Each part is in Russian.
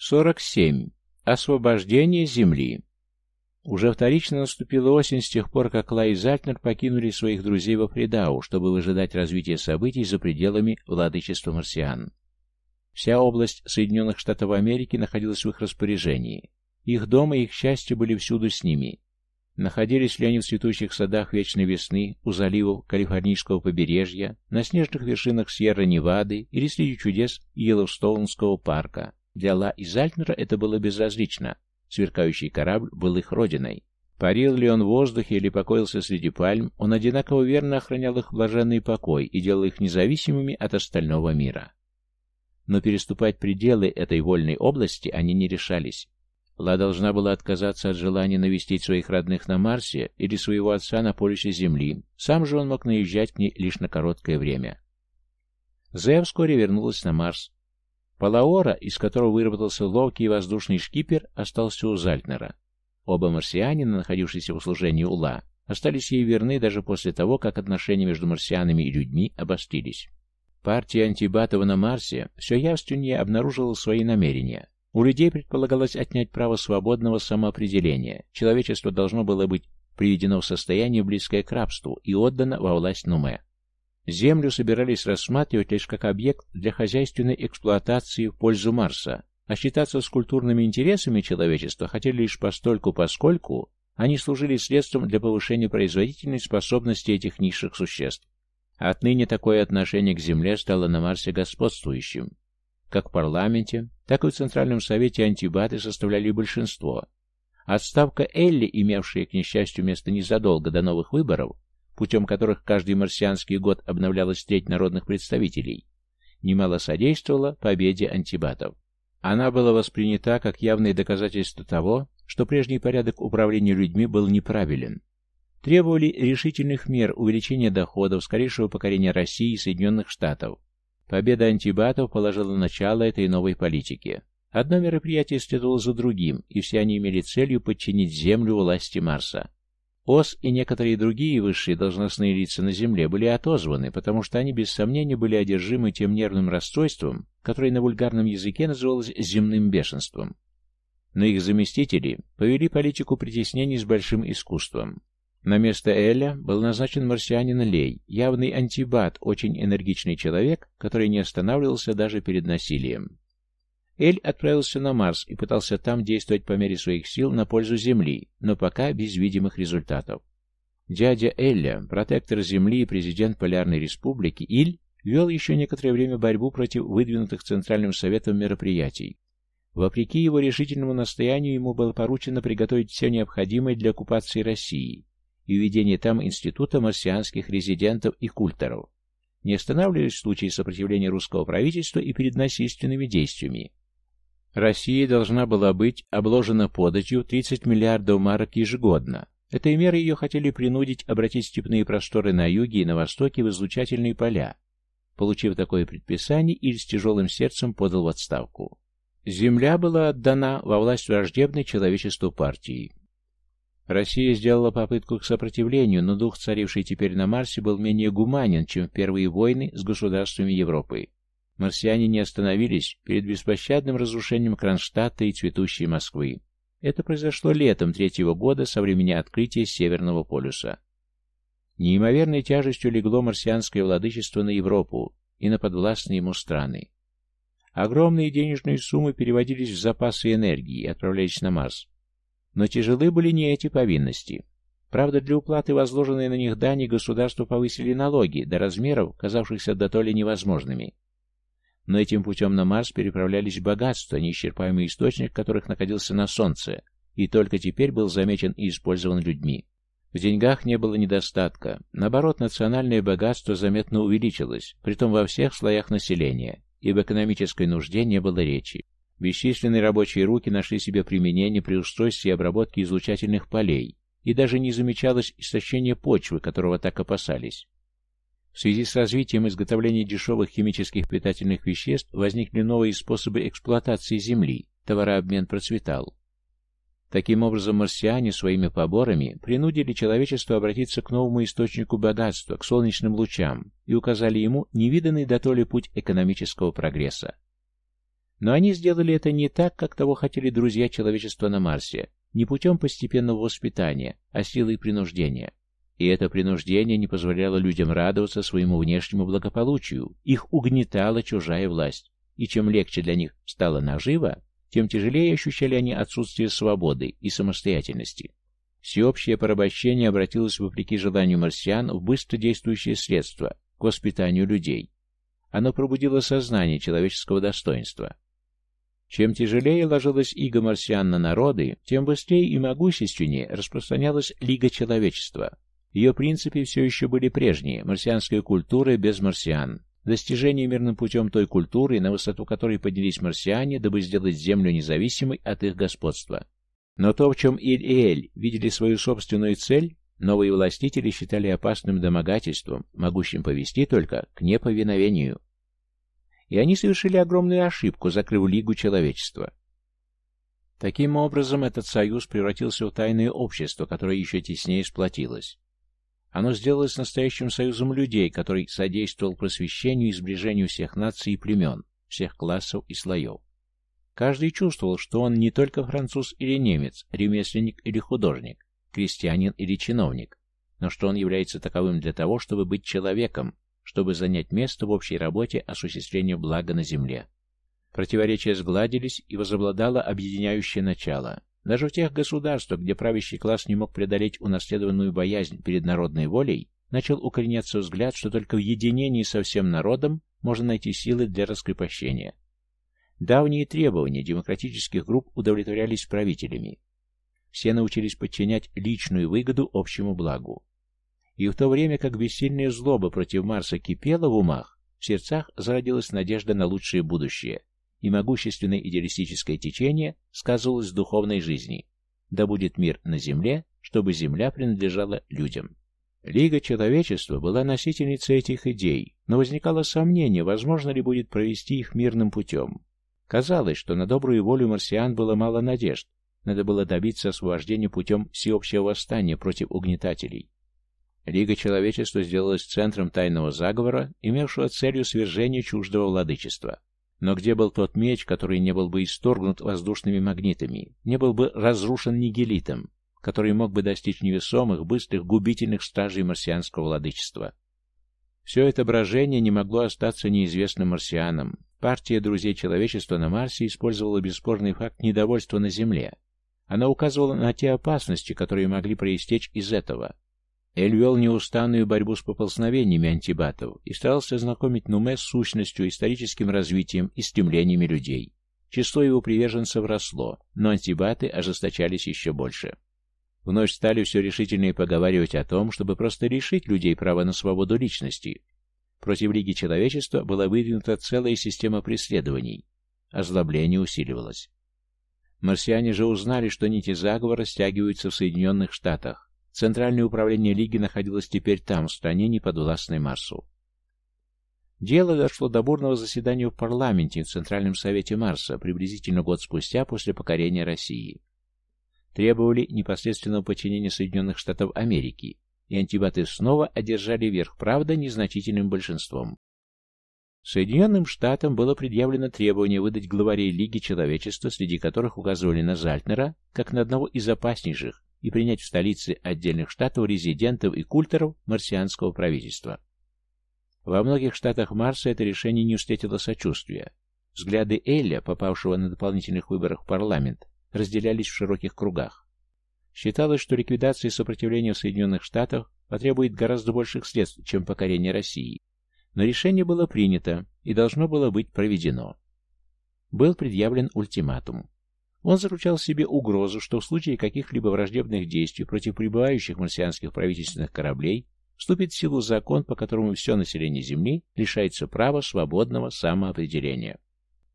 47. Освобождение Земли. Уже вторично наступила осень с тех пор, как Лай и Зальтнер покинули своих друзей во Фридау, чтобы выжидать развития событий за пределами владычества марсиан. Вся область Соединенных Штатов Америки находилась в их распоряжении. Их дом и их счастье были всюду с ними. Находились ли они в цветущих садах вечной весны, у заливов Калифорнийского побережья, на снежных вершинах Сьерра-Невады или среди чудес Йеллоустоунского парка. Для Ла и Зальтнера это было безразлично. Сверкающий корабль был их родиной. Парил ли он в воздухе или покоился среди пальм, он одинаково верно охранял их блаженный покой и делал их независимыми от остального мира. Но переступать пределы этой вольной области они не решались. Ла должна была отказаться от желания навестить своих родных на Марсе или своего отца на полюсе Земли. Сам же он мог наезжать к ней лишь на короткое время. Зея вскоре вернулась на Марс. Палаора, из которого выработался ловкий воздушный шкипер, остался у Зальтнера. Оба марсианина, находившиеся в услужении Ула, остались ей верны даже после того, как отношения между марсианами и людьми обострились. Партия Антибатова на Марсе все явственнее обнаружила свои намерения. У людей предполагалось отнять право свободного самоопределения. Человечество должно было быть приведено в состояние, близкое к рабству, и отдано во власть Нуме. Землю собирались рассматривать лишь как объект для хозяйственной эксплуатации в пользу Марса, а считаться с культурными интересами человечества хотели лишь постольку поскольку они служили средством для повышения производительной способности этих низших существ. Отныне такое отношение к Земле стало на Марсе господствующим. Как в парламенте, так и в Центральном Совете антибаты составляли большинство. Отставка Элли, имевшая, к несчастью, место незадолго до новых выборов, путем которых каждый марсианский год обновлялась треть народных представителей, немало содействовала победе антибатов. Она была воспринята как явное доказательство того, что прежний порядок управления людьми был неправилен. Требовали решительных мер увеличения доходов, скорейшего покорения России и Соединенных Штатов. Победа антибатов положила начало этой новой политике. Одно мероприятие следовало за другим, и все они имели целью подчинить Землю власти Марса. ОС и некоторые другие высшие должностные лица на Земле были отозваны, потому что они без сомнения были одержимы тем нервным расстройством, которое на вульгарном языке называлось земным бешенством. Но их заместители повели политику притеснений с большим искусством. На место Эля был назначен марсианин Лей, явный антибат, очень энергичный человек, который не останавливался даже перед насилием. Эль отправился на Марс и пытался там действовать по мере своих сил на пользу Земли, но пока без видимых результатов. Дядя Элля, протектор Земли и президент Полярной Республики, Иль, вел еще некоторое время борьбу против выдвинутых Центральным Советом мероприятий. Вопреки его решительному настоянию, ему было поручено приготовить все необходимое для оккупации России и введения там института марсианских резидентов и культоров, не останавливаясь в случае сопротивления русского правительства и перед насильственными действиями. Россия должна была быть обложена податью 30 миллиардов марок ежегодно. Этой мерой ее хотели принудить обратить степные просторы на юге и на востоке в излучательные поля. Получив такое предписание, Иль с тяжелым сердцем подал в отставку. Земля была отдана во власть враждебной человечеству партии. Россия сделала попытку к сопротивлению, но дух, царивший теперь на Марсе, был менее гуманен, чем в первые войны с государствами Европы. Марсиане не остановились перед беспощадным разрушением Кронштадта и цветущей Москвы. Это произошло летом третьего года со времени открытия Северного полюса. Неимоверной тяжестью легло марсианское владычество на Европу и на подвластные ему страны. Огромные денежные суммы переводились в запасы энергии и отправлялись на Марс. Но тяжелы были не эти повинности. Правда, для уплаты возложенной на них дани государство повысили налоги до размеров, казавшихся до то ли невозможными но этим путем на Марс переправлялись богатства, неисчерпаемый источник которых находился на Солнце, и только теперь был замечен и использован людьми. В деньгах не было недостатка. Наоборот, национальное богатство заметно увеличилось, притом во всех слоях населения, и в экономической нужде не было речи. Бесчисленные рабочие руки нашли себе применение при устройстве и обработке излучательных полей, и даже не замечалось истощение почвы, которого так опасались. В связи с развитием изготовления дешевых химических питательных веществ возникли новые способы эксплуатации Земли, товарообмен процветал. Таким образом, марсиане своими поборами принудили человечество обратиться к новому источнику богатства, к солнечным лучам, и указали ему невиданный дотоле путь экономического прогресса. Но они сделали это не так, как того хотели друзья человечества на Марсе, не путем постепенного воспитания, а силой принуждения. И это принуждение не позволяло людям радоваться своему внешнему благополучию, их угнетала чужая власть, и чем легче для них стала нажива, тем тяжелее ощущали они отсутствие свободы и самостоятельности. Всеобщее порабощение обратилось, вопреки желанию марсиан, в быстро действующее средство к воспитанию людей. Оно пробудило сознание человеческого достоинства. Чем тяжелее ложилась иго марсиан на народы, тем быстрее и могущественнее распространялась Лига Человечества. Ее принципы все еще были прежние, марсианская культура без марсиан, достижение мирным путем той культуры, на высоту которой поднялись марсиане, дабы сделать Землю независимой от их господства. Но то, в чем Иль и Эль видели свою собственную цель, новые властители считали опасным домогательством, могущим повести только к неповиновению. И они совершили огромную ошибку, закрыв Лигу Человечества. Таким образом, этот союз превратился в тайное общество, которое еще теснее сплотилось. Оно сделалось настоящим союзом людей, который содействовал просвещению и сближению всех наций и племен, всех классов и слоев. Каждый чувствовал, что он не только француз или немец, ремесленник или художник, крестьянин или чиновник, но что он является таковым для того, чтобы быть человеком, чтобы занять место в общей работе осуществления блага на земле. Противоречия сгладились, и возобладало объединяющее начало. Даже в тех государствах, где правящий класс не мог преодолеть унаследованную боязнь перед народной волей, начал укореняться взгляд, что только в единении со всем народом можно найти силы для раскрепощения. Давние требования демократических групп удовлетворялись правителями. Все научились подчинять личную выгоду общему благу. И в то время как бессильная злоба против Марса кипела в умах, в сердцах зародилась надежда на лучшее будущее, и могущественное идеалистическое течение сказывалось в духовной жизни. Да будет мир на земле, чтобы земля принадлежала людям. Лига человечества была носительницей этих идей, но возникало сомнение, возможно ли будет провести их мирным путем. Казалось, что на добрую волю марсиан было мало надежд. Надо было добиться освобождения путем всеобщего восстания против угнетателей. Лига человечества сделалась центром тайного заговора, имевшего целью свержения чуждого владычества. Но где был тот меч, который не был бы исторгнут воздушными магнитами, не был бы разрушен нигелитом, который мог бы достичь невесомых, быстрых, губительных стражей марсианского владычества? Все это брожение не могло остаться неизвестным марсианам, Партия друзей человечества на Марсе использовала бесспорный факт недовольства на Земле. Она указывала на те опасности, которые могли проистечь из этого. Эль вел неустанную борьбу с поползновениями антибатов и старался знакомить Нуме с сущностью, историческим развитием и стремлениями людей. Число его приверженцев росло, но антибаты ожесточались еще больше. Вновь стали все решительнее поговаривать о том, чтобы просто лишить людей права на свободу личности, Против Лиги Человечества была выдвинута целая система преследований. Озлобление усиливалось. Марсиане же узнали, что нити заговора стягиваются в Соединенных Штатах. Центральное управление Лиги находилось теперь там, в стране, неподвластной Марсу. Дело дошло до бурного заседания в парламенте в Центральном Совете Марса приблизительно год спустя после покорения России. Требовали непосредственного подчинения Соединенных Штатов Америки и антибаты снова одержали верх, правда, незначительным большинством. Соединенным Штатам было предъявлено требование выдать главарей Лиги Человечества, среди которых указывали на Зальтнера, как на одного из опаснейших, и принять в столице отдельных штатов резидентов и культеров марсианского правительства. Во многих штатах Марса это решение не встретило сочувствия. Взгляды Элля, попавшего на дополнительных выборах в парламент, разделялись в широких кругах. Считалось, что ликвидация сопротивления в Соединенных Штатах потребует гораздо больших средств, чем покорение России. Но решение было принято и должно было быть проведено. Был предъявлен ультиматум. Он заручал себе угрозу, что в случае каких-либо враждебных действий против прибывающих марсианских правительственных кораблей вступит в силу закон, по которому все население Земли лишается права свободного самоопределения.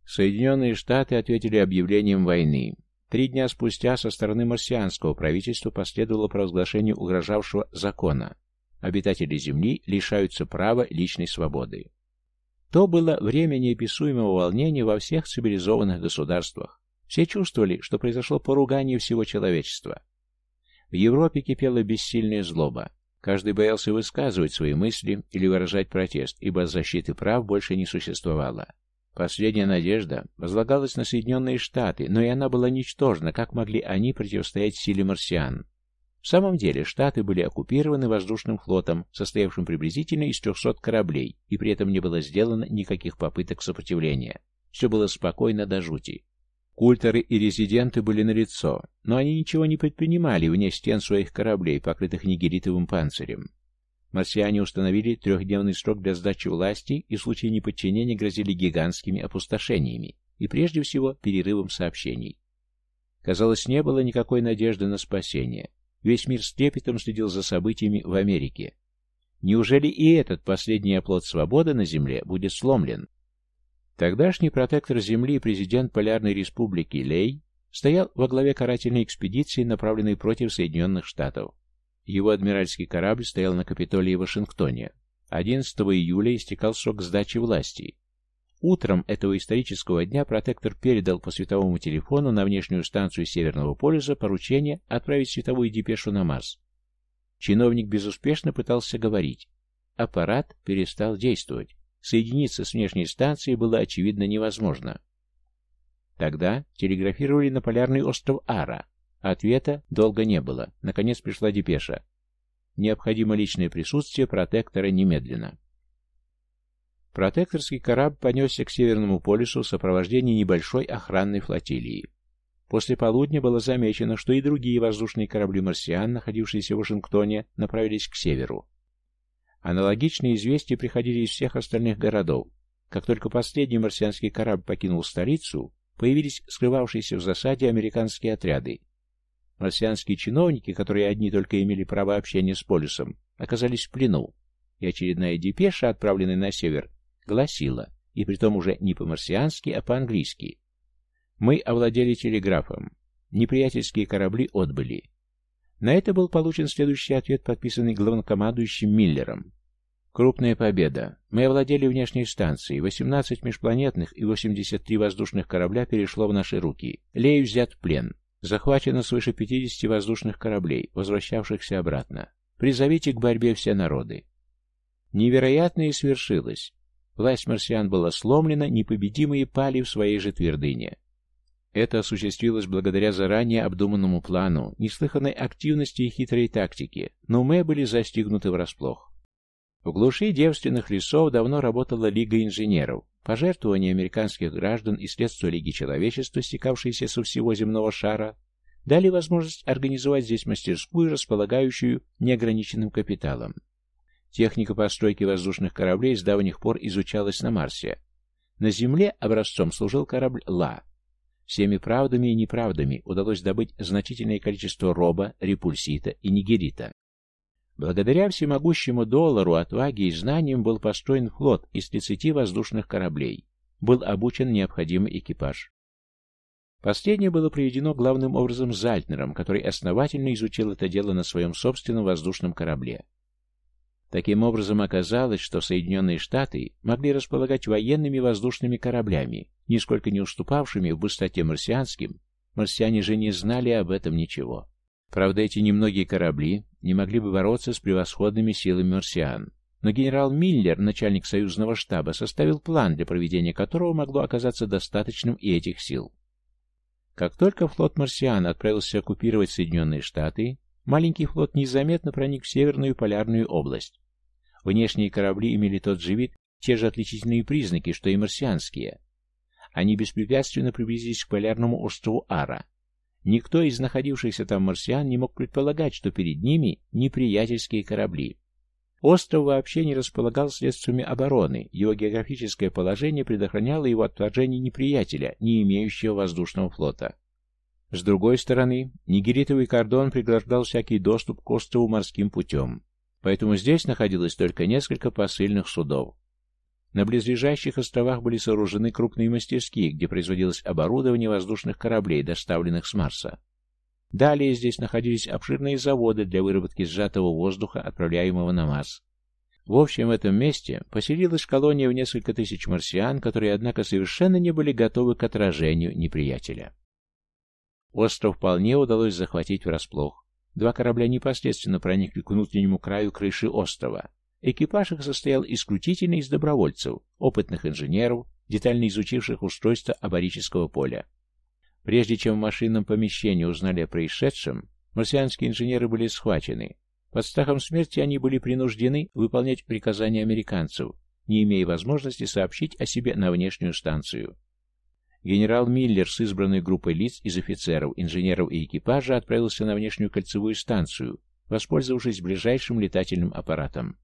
Соединенные Штаты ответили объявлением войны. Три дня спустя со стороны марсианского правительства последовало провозглашение угрожавшего закона. Обитатели Земли лишаются права личной свободы. То было время неописуемого волнения во всех цивилизованных государствах. Все чувствовали, что произошло поругание всего человечества. В Европе кипела бессильная злоба. Каждый боялся высказывать свои мысли или выражать протест, ибо защиты прав больше не существовало. Последняя надежда возлагалась на Соединенные Штаты, но и она была ничтожна, как могли они противостоять силе марсиан. В самом деле, Штаты были оккупированы воздушным флотом, состоявшим приблизительно из 300 кораблей, и при этом не было сделано никаких попыток сопротивления. Все было спокойно до жути. Культеры и резиденты были налицо, но они ничего не предпринимали вне стен своих кораблей, покрытых нигеритовым панцирем. Марсиане установили трехдневный срок для сдачи власти и в случае неподчинения грозили гигантскими опустошениями и прежде всего перерывом сообщений. Казалось, не было никакой надежды на спасение. Весь мир с трепетом следил за событиями в Америке. Неужели и этот последний оплот свободы на Земле будет сломлен? Тогдашний протектор Земли и президент Полярной Республики Лей стоял во главе карательной экспедиции, направленной против Соединенных Штатов. Его адмиральский корабль стоял на Капитолии в Вашингтоне. 11 июля истекал срок сдачи власти. Утром этого исторического дня протектор передал по световому телефону на внешнюю станцию Северного полюса поручение отправить световую депешу на Марс. Чиновник безуспешно пытался говорить. Аппарат перестал действовать. Соединиться с внешней станцией было очевидно невозможно. Тогда телеграфировали на полярный остров Ара. Ответа долго не было. Наконец пришла депеша. Необходимо личное присутствие протектора немедленно. Протекторский корабль понесся к Северному полюсу в сопровождении небольшой охранной флотилии. После полудня было замечено, что и другие воздушные корабли марсиан, находившиеся в Вашингтоне, направились к северу. Аналогичные известия приходили из всех остальных городов. Как только последний марсианский корабль покинул столицу, появились скрывавшиеся в засаде американские отряды. Марсианские чиновники, которые одни только имели право общения с полюсом, оказались в плену, и очередная депеша, отправленная на север, гласила, и притом уже не по-марсиански, а по-английски. «Мы овладели телеграфом. Неприятельские корабли отбыли. На это был получен следующий ответ, подписанный главнокомандующим Миллером. Крупная победа. Мы овладели внешней станцией. 18 межпланетных и 83 воздушных корабля перешло в наши руки. Лей взят в плен. Захвачено свыше 50 воздушных кораблей, возвращавшихся обратно. Призовите к борьбе все народы. Невероятное свершилось. Власть марсиан была сломлена, непобедимые пали в своей же твердыне. Это осуществилось благодаря заранее обдуманному плану, неслыханной активности и хитрой тактике, но мы были застигнуты врасплох. В глуши девственных лесов давно работала Лига инженеров. Пожертвования американских граждан и средства Лиги человечества, стекавшиеся со всего земного шара, дали возможность организовать здесь мастерскую, располагающую неограниченным капиталом. Техника постройки воздушных кораблей с давних пор изучалась на Марсе. На Земле образцом служил корабль «Ла», Всеми правдами и неправдами удалось добыть значительное количество роба, репульсита и нигерита. Благодаря всемогущему доллару, отваге и знаниям был построен флот из 30 воздушных кораблей. Был обучен необходимый экипаж. Последнее было приведено главным образом Зальтнером, который основательно изучил это дело на своем собственном воздушном корабле. Таким образом, оказалось, что Соединенные Штаты могли располагать военными воздушными кораблями, нисколько не уступавшими в быстроте марсианским, марсиане же не знали об этом ничего. Правда, эти немногие корабли не могли бы бороться с превосходными силами марсиан. Но генерал Миллер, начальник союзного штаба, составил план, для проведения которого могло оказаться достаточным и этих сил. Как только флот марсиан отправился оккупировать Соединенные Штаты, маленький флот незаметно проник в Северную полярную область. Внешние корабли имели тот же вид, те же отличительные признаки, что и марсианские. Они беспрепятственно приблизились к полярному острову Ара. Никто из находившихся там марсиан не мог предполагать, что перед ними неприятельские корабли. Остров вообще не располагал средствами обороны, его географическое положение предохраняло его от вторжения неприятеля, не имеющего воздушного флота. С другой стороны, нигеритовый кордон преграждал всякий доступ к острову морским путем поэтому здесь находилось только несколько посыльных судов. На близлежащих островах были сооружены крупные мастерские, где производилось оборудование воздушных кораблей, доставленных с Марса. Далее здесь находились обширные заводы для выработки сжатого воздуха, отправляемого на Марс. В общем, в этом месте поселилась колония в несколько тысяч марсиан, которые, однако, совершенно не были готовы к отражению неприятеля. Остров вполне удалось захватить врасплох. Два корабля непосредственно проникли к внутреннему краю крыши острова. Экипаж их состоял исключительно из добровольцев, опытных инженеров, детально изучивших устройство аборического поля. Прежде чем в машинном помещении узнали о происшедшем, марсианские инженеры были схвачены. Под страхом смерти они были принуждены выполнять приказания американцев, не имея возможности сообщить о себе на внешнюю станцию. Генерал Миллер с избранной группой лиц из офицеров, инженеров и экипажа отправился на внешнюю кольцевую станцию, воспользовавшись ближайшим летательным аппаратом.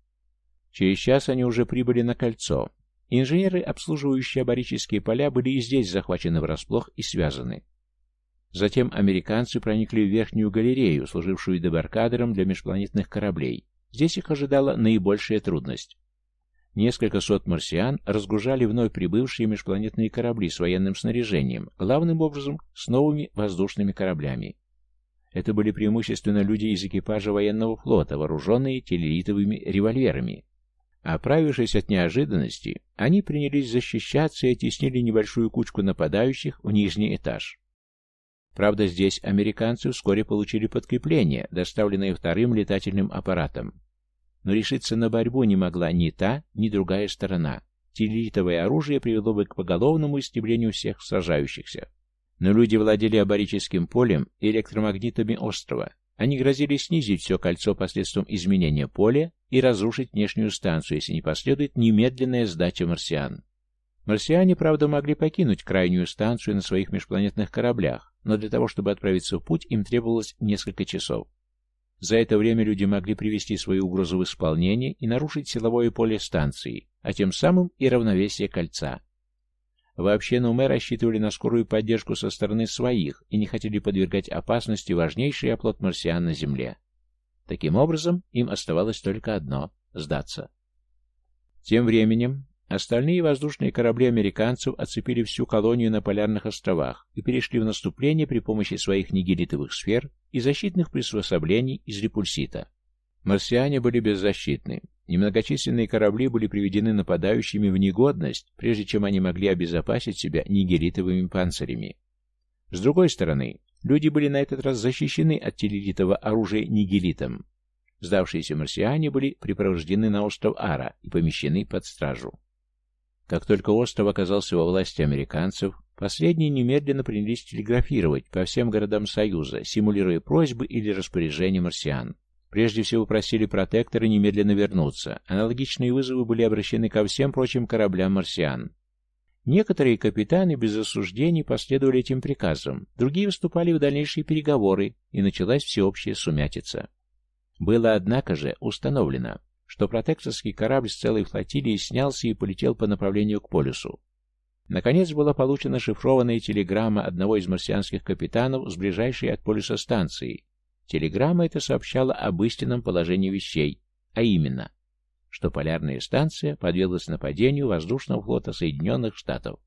Через час они уже прибыли на кольцо. Инженеры, обслуживающие аборические поля, были и здесь захвачены врасплох и связаны. Затем американцы проникли в верхнюю галерею, служившую дебаркадером для межпланетных кораблей. Здесь их ожидала наибольшая трудность. Несколько сот марсиан разгружали вновь прибывшие межпланетные корабли с военным снаряжением, главным образом с новыми воздушными кораблями. Это были преимущественно люди из экипажа военного флота, вооруженные телеритовыми револьверами. Оправившись от неожиданности, они принялись защищаться и оттеснили небольшую кучку нападающих в нижний этаж. Правда, здесь американцы вскоре получили подкрепление, доставленное вторым летательным аппаратом. Но решиться на борьбу не могла ни та, ни другая сторона. Телеритовое оружие привело бы к поголовному истреблению всех сражающихся. Но люди владели аборическим полем и электромагнитами острова. Они грозили снизить все кольцо посредством изменения поля и разрушить внешнюю станцию, если не последует немедленная сдача марсиан. Марсиане, правда, могли покинуть крайнюю станцию на своих межпланетных кораблях, но для того, чтобы отправиться в путь, им требовалось несколько часов. За это время люди могли привести свою угрозу в исполнение и нарушить силовое поле станции, а тем самым и равновесие кольца. Вообще, Нуме рассчитывали на скорую поддержку со стороны своих и не хотели подвергать опасности важнейший оплот марсиан на Земле. Таким образом, им оставалось только одно — сдаться. Тем временем, Остальные воздушные корабли американцев оцепили всю колонию на Полярных островах и перешли в наступление при помощи своих нигелитовых сфер и защитных приспособлений из репульсита. Марсиане были беззащитны. Немногочисленные корабли были приведены нападающими в негодность, прежде чем они могли обезопасить себя нигелитовыми панцирями. С другой стороны, люди были на этот раз защищены от телеритового оружия нигелитом. Сдавшиеся марсиане были припровождены на остров Ара и помещены под стражу. Как только остров оказался во власти американцев, последние немедленно принялись телеграфировать по всем городам Союза, симулируя просьбы или распоряжения марсиан. Прежде всего просили протекторы немедленно вернуться. Аналогичные вызовы были обращены ко всем прочим кораблям марсиан. Некоторые капитаны без осуждений последовали этим приказам, другие выступали в дальнейшие переговоры, и началась всеобщая сумятица. Было, однако же, установлено, что протекторский корабль с целой флотилией снялся и полетел по направлению к полюсу. Наконец была получена шифрованная телеграмма одного из марсианских капитанов с ближайшей от полюса станции. Телеграмма эта сообщала об истинном положении вещей, а именно, что полярная станция подверглась нападению воздушного флота Соединенных Штатов.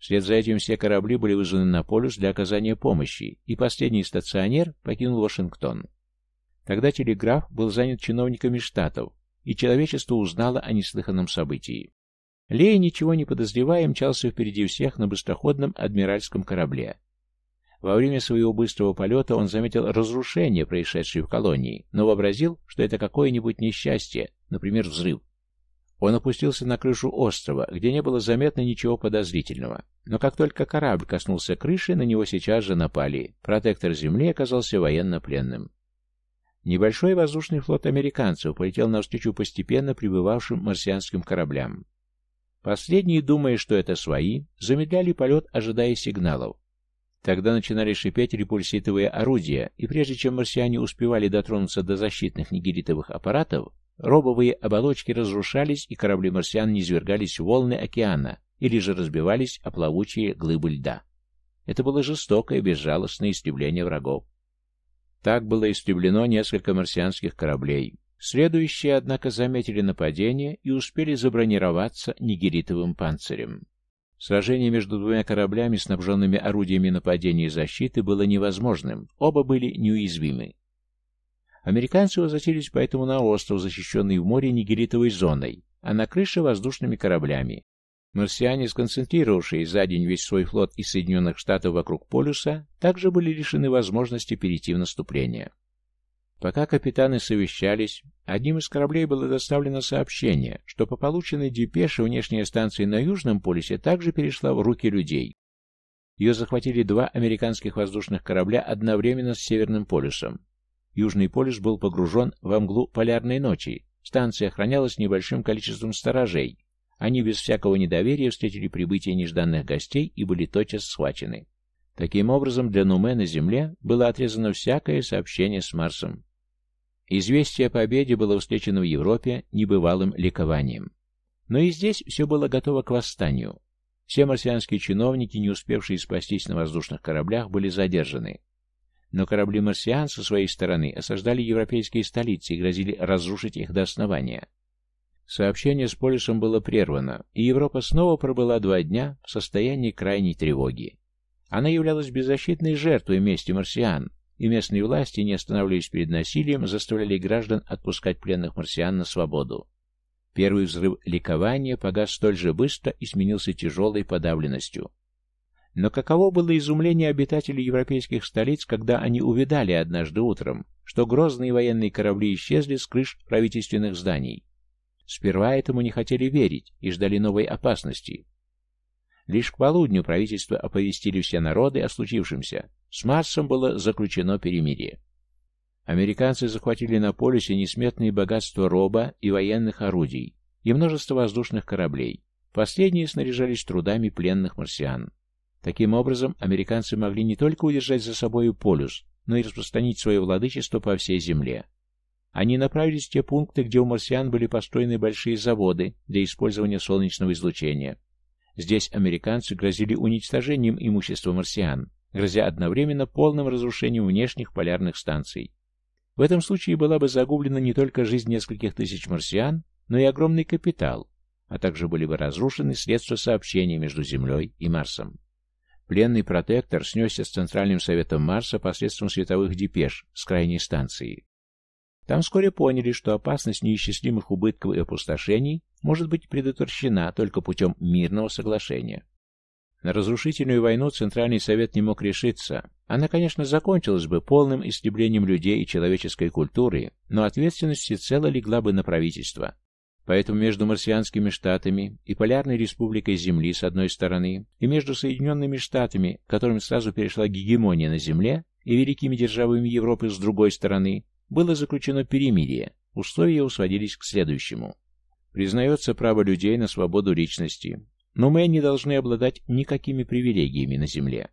Вслед за этим все корабли были вызваны на полюс для оказания помощи, и последний стационер покинул Вашингтон. Тогда телеграф был занят чиновниками штатов, и человечество узнало о неслыханном событии. Лея, ничего не подозревая, мчался впереди всех на быстроходном адмиральском корабле. Во время своего быстрого полета он заметил разрушение, происшедшее в колонии, но вообразил, что это какое-нибудь несчастье, например, взрыв. Он опустился на крышу острова, где не было заметно ничего подозрительного. Но как только корабль коснулся крыши, на него сейчас же напали. Протектор Земли оказался военно-пленным. Небольшой воздушный флот американцев полетел навстречу постепенно прибывавшим марсианским кораблям. Последние, думая, что это свои, замедляли полет, ожидая сигналов. Тогда начинали шипеть репульситовые орудия, и прежде чем марсиане успевали дотронуться до защитных нигеритовых аппаратов, робовые оболочки разрушались, и корабли марсиан низвергались в волны океана или же разбивались о плавучие глыбы льда. Это было жестокое, безжалостное истребление врагов. Так было истреблено несколько марсианских кораблей. Следующие, однако, заметили нападение и успели забронироваться нигеритовым панцирем. Сражение между двумя кораблями, снабженными орудиями нападения и защиты, было невозможным, оба были неуязвимы. Американцы возвратились поэтому на остров, защищенный в море нигеритовой зоной, а на крыше воздушными кораблями. Марсиане, сконцентрировавшие за день весь свой флот из Соединенных Штатов вокруг полюса, также были лишены возможности перейти в наступление. Пока капитаны совещались, одним из кораблей было доставлено сообщение, что по полученной депеше внешняя станция на Южном полюсе также перешла в руки людей. Ее захватили два американских воздушных корабля одновременно с Северным полюсом. Южный полюс был погружен во мглу полярной ночи, станция охранялась небольшим количеством сторожей. Они без всякого недоверия встретили прибытие нежданных гостей и были тотчас схвачены. Таким образом, для Нуме на Земле было отрезано всякое сообщение с Марсом. Известие о победе было встречено в Европе небывалым ликованием. Но и здесь все было готово к восстанию. Все марсианские чиновники, не успевшие спастись на воздушных кораблях, были задержаны. Но корабли марсиан со своей стороны осаждали европейские столицы и грозили разрушить их до основания. Сообщение с полюсом было прервано, и Европа снова пробыла два дня в состоянии крайней тревоги. Она являлась беззащитной жертвой мести марсиан, и местные власти, не останавливаясь перед насилием, заставляли граждан отпускать пленных марсиан на свободу. Первый взрыв ликования погас столь же быстро и сменился тяжелой подавленностью. Но каково было изумление обитателей европейских столиц, когда они увидали однажды утром, что грозные военные корабли исчезли с крыш правительственных зданий. Сперва этому не хотели верить и ждали новой опасности, Лишь к полудню правительство оповестили все народы о случившемся. С Марсом было заключено перемирие. Американцы захватили на полюсе несметные богатства роба и военных орудий, и множество воздушных кораблей. Последние снаряжались трудами пленных марсиан. Таким образом, американцы могли не только удержать за собой полюс, но и распространить свое владычество по всей Земле. Они направились в те пункты, где у марсиан были построены большие заводы для использования солнечного излучения, Здесь американцы грозили уничтожением имущества марсиан, грозя одновременно полным разрушением внешних полярных станций. В этом случае была бы загублена не только жизнь нескольких тысяч марсиан, но и огромный капитал, а также были бы разрушены средства сообщения между Землей и Марсом. Пленный протектор снесся с Центральным Советом Марса посредством световых депеш с крайней станции. Там вскоре поняли, что опасность неисчислимых убытков и опустошений может быть предотвращена только путем мирного соглашения. На разрушительную войну Центральный Совет не мог решиться. Она, конечно, закончилась бы полным истреблением людей и человеческой культуры, но ответственность всецело легла бы на правительство. Поэтому между марсианскими штатами и Полярной Республикой Земли с одной стороны, и между Соединенными Штатами, которым сразу перешла гегемония на Земле, и великими державами Европы с другой стороны, было заключено перемирие. Условия усводились к следующему. Признается право людей на свободу личности, но мы не должны обладать никакими привилегиями на Земле.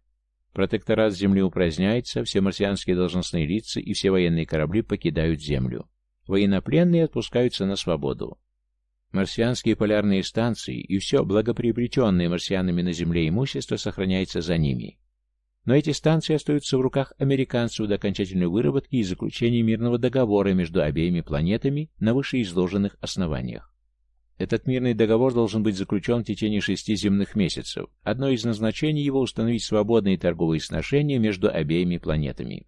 Протекторат Земли упраздняется, все марсианские должностные лица и все военные корабли покидают Землю. Военнопленные отпускаются на свободу. Марсианские полярные станции и все благоприобретенное марсианами на Земле имущество сохраняется за ними. Но эти станции остаются в руках американцев до окончательной выработки и заключения мирного договора между обеими планетами на вышеизложенных основаниях. Этот мирный договор должен быть заключен в течение шести земных месяцев. Одно из назначений его установить свободные торговые сношения между обеими планетами.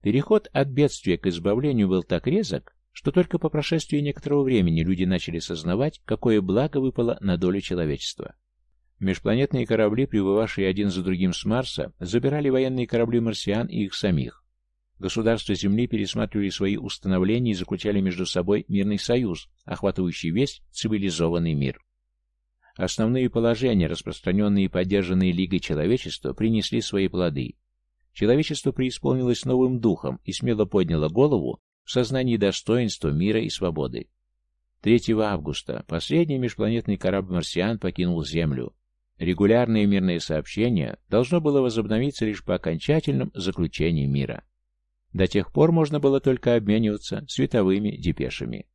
Переход от бедствия к избавлению был так резок, что только по прошествии некоторого времени люди начали сознавать, какое благо выпало на долю человечества. Межпланетные корабли, прибывавшие один за другим с Марса, забирали военные корабли марсиан и их самих. Государства Земли пересматривали свои установления и заключали между собой мирный союз, охватывающий весь цивилизованный мир. Основные положения, распространенные и поддержанные Лигой Человечества, принесли свои плоды. Человечество преисполнилось новым духом и смело подняло голову в сознании достоинства, мира и свободы. 3 августа последний межпланетный корабль «Марсиан» покинул Землю. Регулярное мирное сообщение должно было возобновиться лишь по окончательном заключении мира. До тех пор можно было только обмениваться световыми депешами.